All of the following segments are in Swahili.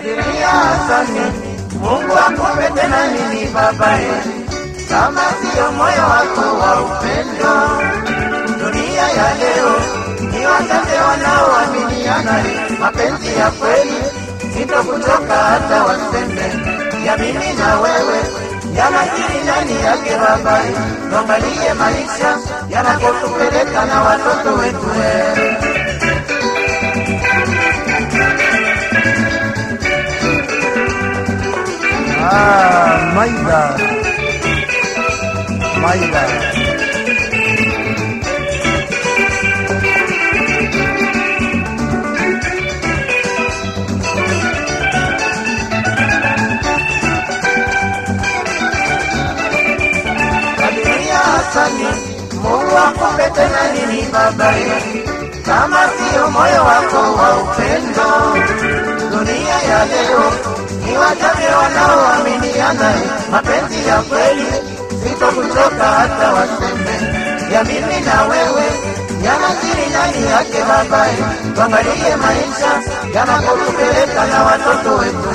kadiria Hasani, Mungu akupe tena nini babae, kama siyo moyo wako wa upendo. Dunia ya leo ni wachache wanaoaminiana, mapenzi ya kweli sitokutoka hata waseme. Ya mimi na wewe yanajiri ndani yake babae, tuangalie maisha yanakotupeleka na watoto wetu Ah, Maida. Maida. Mungu akupe tena nini babaye, kama sio moyo wako wa upendo. Dunia ya leo ni wachache wanaoaminiana, mapenzi ya kweli sito kuchoka hata waseme ya mimi na wewe yanajiri ndani yake babaye, tuangalie maisha yanakotupeleka na watoto wetu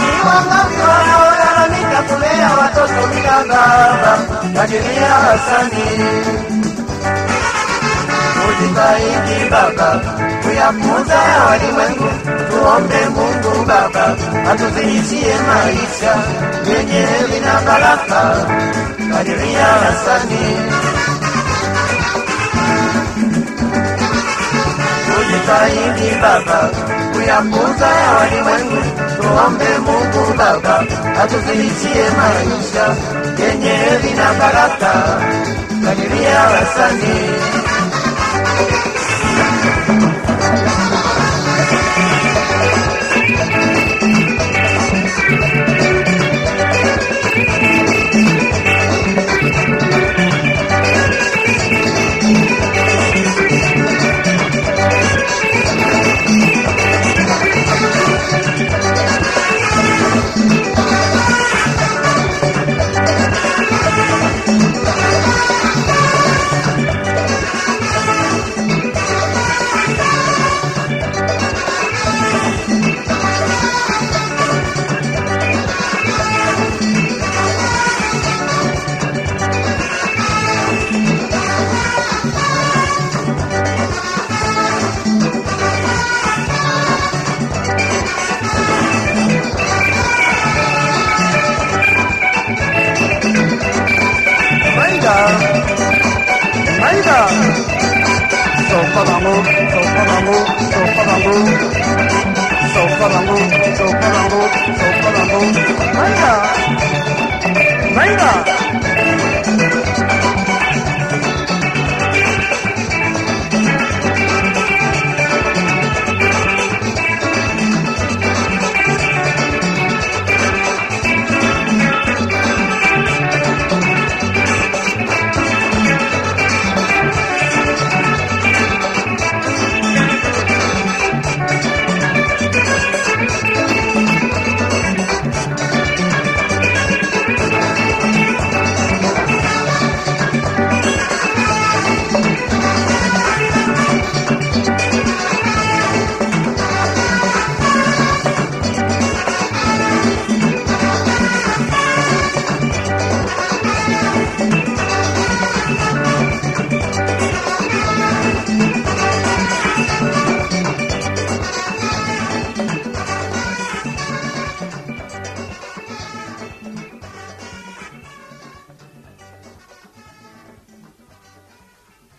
Ni wangapi watoto bila baba? Tujitahidi baba kuyapuza ya walimwengu, tuombe Mungu baba atuzidishie maisha yenye vina na baraka. Kadiria Hasani. Tujitahidi baba kuyapuza ya walimwengu, tuombe Mungu baba atuzidishie maisha yenye heri na baraka. Kadiria Hasani. So far, so good. So far, so good. So far, so soparango, soparango, soparango, so soparango, venga, venga.